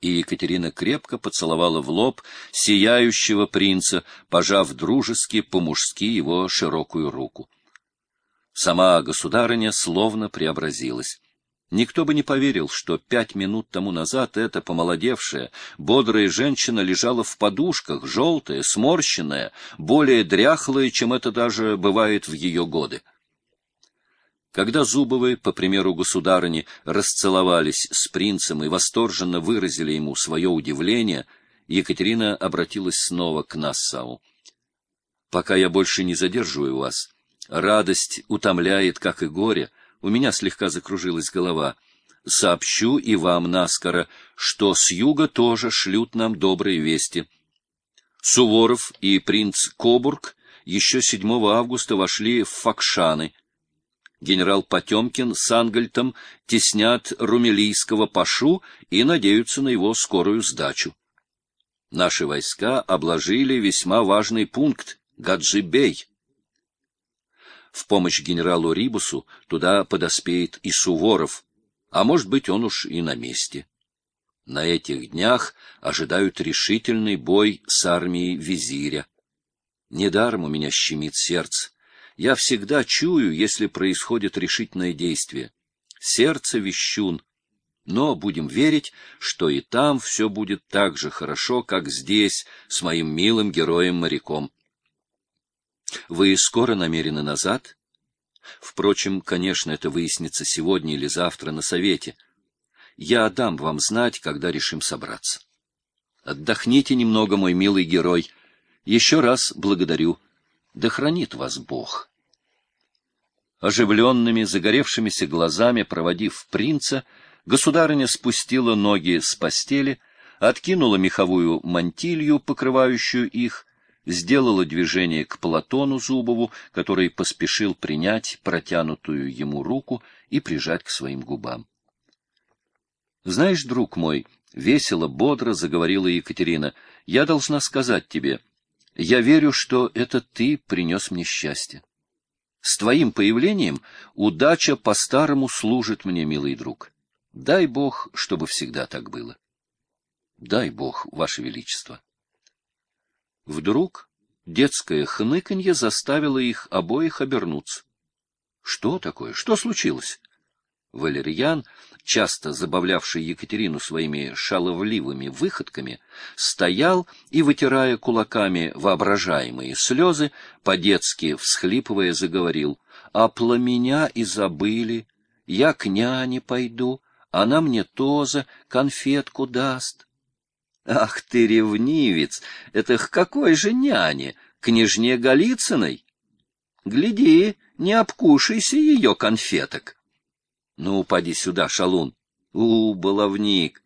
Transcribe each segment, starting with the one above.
И Екатерина крепко поцеловала в лоб сияющего принца, пожав дружески по-мужски его широкую руку. Сама государыня словно преобразилась. Никто бы не поверил, что пять минут тому назад эта помолодевшая, бодрая женщина лежала в подушках, желтая, сморщенная, более дряхлая, чем это даже бывает в ее годы. Когда Зубовы, по примеру государыни, расцеловались с принцем и восторженно выразили ему свое удивление, Екатерина обратилась снова к Нассау. «Пока я больше не задерживаю вас. Радость утомляет, как и горе, у меня слегка закружилась голова. Сообщу и вам наскоро, что с юга тоже шлют нам добрые вести. Суворов и принц Кобург еще 7 августа вошли в Факшаны. Генерал Потемкин с Ангельтом теснят румелийского пашу и надеются на его скорую сдачу. Наши войска обложили весьма важный пункт — Гаджибей в помощь генералу Рибусу туда подоспеет и Суворов, а может быть, он уж и на месте. На этих днях ожидают решительный бой с армией визиря. Недаром у меня щемит сердце. Я всегда чую, если происходит решительное действие. Сердце вещун. Но будем верить, что и там все будет так же хорошо, как здесь, с моим милым героем-моряком. Вы скоро намерены назад? Впрочем, конечно, это выяснится сегодня или завтра на совете. Я дам вам знать, когда решим собраться. Отдохните немного, мой милый герой. Еще раз благодарю. Да хранит вас Бог. Оживленными, загоревшимися глазами, проводив принца, государыня спустила ноги с постели, откинула меховую мантилью, покрывающую их, сделала движение к Платону Зубову, который поспешил принять протянутую ему руку и прижать к своим губам. «Знаешь, друг мой, — весело, бодро заговорила Екатерина, — я должна сказать тебе, я верю, что это ты принес мне счастье. С твоим появлением удача по-старому служит мне, милый друг. Дай Бог, чтобы всегда так было. Дай Бог, Ваше Величество. Вдруг детское хныканье заставило их обоих обернуться. Что такое? Что случилось? Валерьян, часто забавлявший Екатерину своими шаловливыми выходками, стоял и, вытирая кулаками воображаемые слезы, по-детски всхлипывая заговорил. «А пламеня и забыли, я к няне пойду, она мне тоже конфетку даст». Ах ты, ревнивец! Это к какой же няне? Княжне Голицыной? Гляди, не обкушайся ее конфеток. Ну, поди сюда, шалун. У, баловник.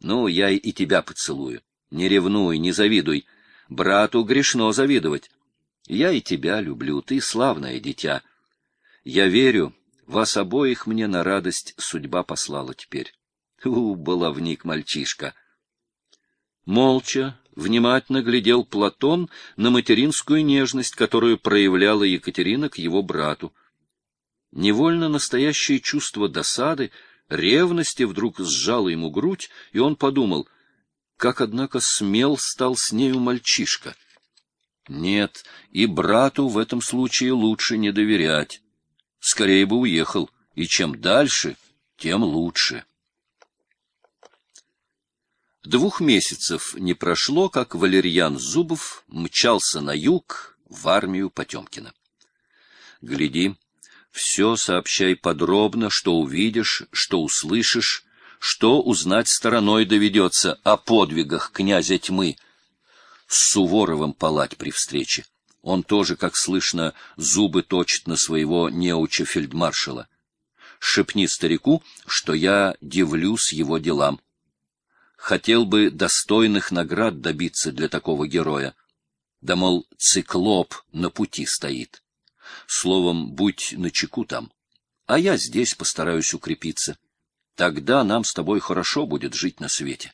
Ну, я и тебя поцелую. Не ревнуй, не завидуй. Брату грешно завидовать. Я и тебя люблю, ты славное дитя. Я верю, вас обоих мне на радость судьба послала теперь. У, баловник мальчишка! Молча, внимательно глядел Платон на материнскую нежность, которую проявляла Екатерина к его брату. Невольно настоящее чувство досады, ревности вдруг сжало ему грудь, и он подумал, как, однако, смел стал с нею мальчишка. Нет, и брату в этом случае лучше не доверять. Скорее бы уехал, и чем дальше, тем лучше. Двух месяцев не прошло, как Валерьян Зубов мчался на юг в армию Потемкина. Гляди, все сообщай подробно, что увидишь, что услышишь, что узнать стороной доведется о подвигах князя тьмы. С Суворовым палать при встрече. Он тоже, как слышно, зубы точит на своего неуча фельдмаршала. Шепни старику, что я дивлюсь его делам хотел бы достойных наград добиться для такого героя. Да, мол, циклоп на пути стоит. Словом, будь начеку там. А я здесь постараюсь укрепиться. Тогда нам с тобой хорошо будет жить на свете.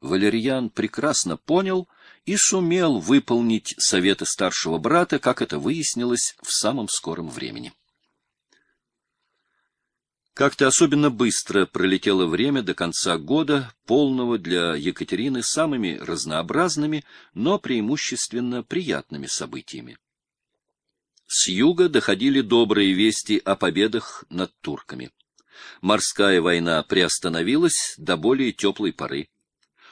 Валерьян прекрасно понял и сумел выполнить советы старшего брата, как это выяснилось в самом скором времени. Как-то особенно быстро пролетело время до конца года, полного для Екатерины самыми разнообразными, но преимущественно приятными событиями. С юга доходили добрые вести о победах над турками. Морская война приостановилась до более теплой поры.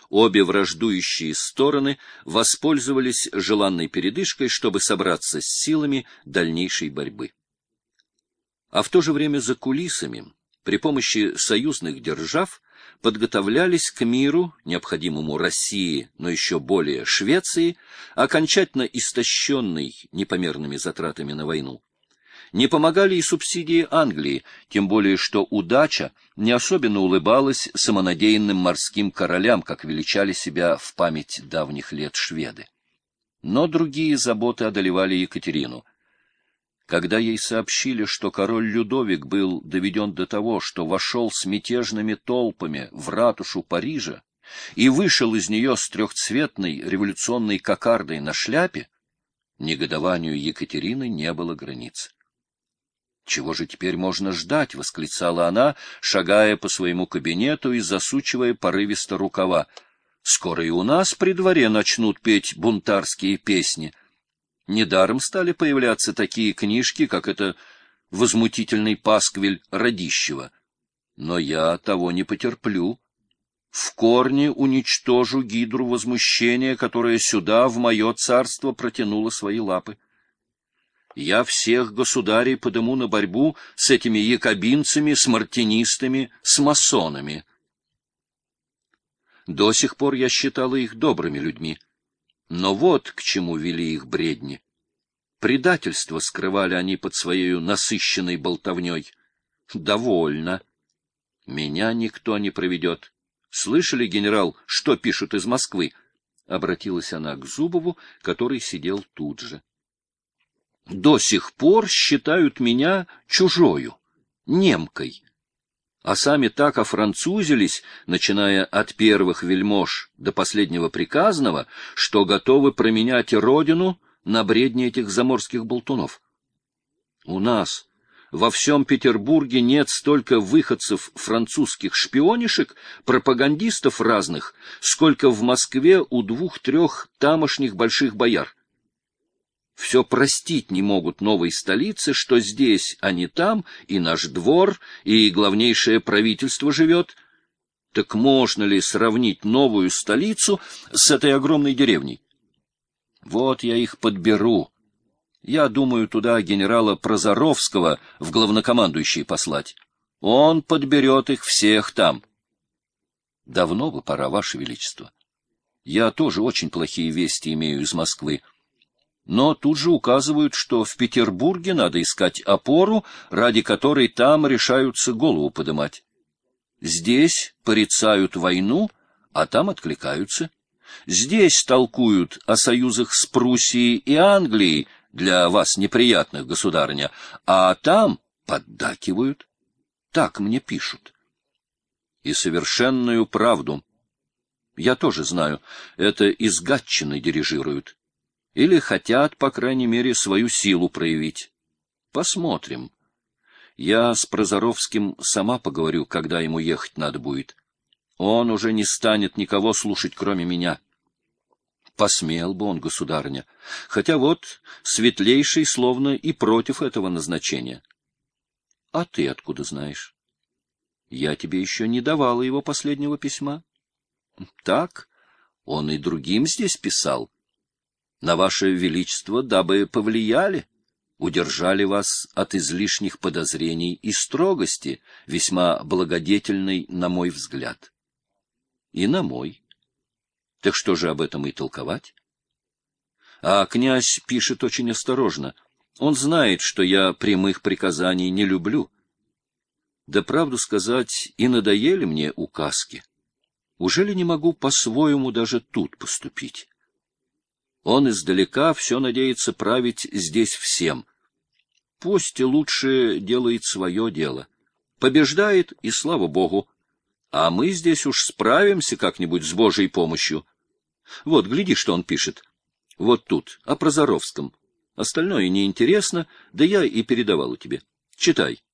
Обе враждующие стороны воспользовались желанной передышкой, чтобы собраться с силами дальнейшей борьбы. А в то же время за кулисами при помощи союзных держав подготовлялись к миру, необходимому России, но еще более Швеции, окончательно истощенной непомерными затратами на войну. Не помогали и субсидии Англии, тем более что удача не особенно улыбалась самонадеянным морским королям, как величали себя в память давних лет шведы. Но другие заботы одолевали Екатерину — когда ей сообщили, что король Людовик был доведен до того, что вошел с мятежными толпами в ратушу Парижа и вышел из нее с трехцветной революционной кокардой на шляпе, негодованию Екатерины не было границ. «Чего же теперь можно ждать?» — восклицала она, шагая по своему кабинету и засучивая порывисто рукава. «Скоро и у нас при дворе начнут петь бунтарские песни». Недаром стали появляться такие книжки, как это «Возмутительный пасквиль Радищева». Но я того не потерплю. В корне уничтожу гидру возмущения, которая сюда, в мое царство, протянула свои лапы. Я всех государей подыму на борьбу с этими якобинцами, с мартинистами, с масонами. До сих пор я считала их добрыми людьми. Но вот к чему вели их бредни. Предательство скрывали они под своей насыщенной болтовней. Довольно. Меня никто не проведет. Слышали, генерал, что пишут из Москвы? Обратилась она к Зубову, который сидел тут же. До сих пор считают меня чужою, немкой а сами так офранцузились, начиная от первых вельмож до последнего приказного, что готовы променять родину на бредни этих заморских болтунов. У нас во всем Петербурге нет столько выходцев французских шпионишек, пропагандистов разных, сколько в Москве у двух-трех тамошних больших бояр все простить не могут новой столице, что здесь, а не там, и наш двор, и главнейшее правительство живет. Так можно ли сравнить новую столицу с этой огромной деревней? Вот я их подберу. Я думаю туда генерала Прозоровского в главнокомандующий послать. Он подберет их всех там. Давно бы пора, Ваше Величество. Я тоже очень плохие вести имею из Москвы но тут же указывают, что в Петербурге надо искать опору, ради которой там решаются голову подымать. Здесь порицают войну, а там откликаются. Здесь толкуют о союзах с Пруссией и Англией, для вас неприятных, государыня, а там поддакивают. Так мне пишут. И совершенную правду. Я тоже знаю, это из Гатчины дирижируют. Или хотят, по крайней мере, свою силу проявить. Посмотрим. Я с Прозоровским сама поговорю, когда ему ехать надо будет. Он уже не станет никого слушать, кроме меня. Посмел бы он, государня, хотя вот светлейший словно и против этого назначения. А ты откуда знаешь? Я тебе еще не давала его последнего письма. Так, он и другим здесь писал на ваше величество, дабы повлияли, удержали вас от излишних подозрений и строгости, весьма благодетельной, на мой взгляд. И на мой. Так что же об этом и толковать? А князь пишет очень осторожно. Он знает, что я прямых приказаний не люблю. Да правду сказать, и надоели мне указки. Ужели не могу по-своему даже тут поступить? Он издалека все надеется править здесь всем. Пусть лучше делает свое дело. Побеждает, и слава богу. А мы здесь уж справимся как-нибудь с Божьей помощью. Вот, гляди, что он пишет. Вот тут, о Прозоровском. Остальное неинтересно, да я и передавала тебе. Читай.